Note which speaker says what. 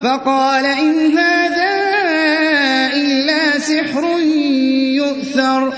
Speaker 1: فقال إن هذا إلا سحر يؤثر.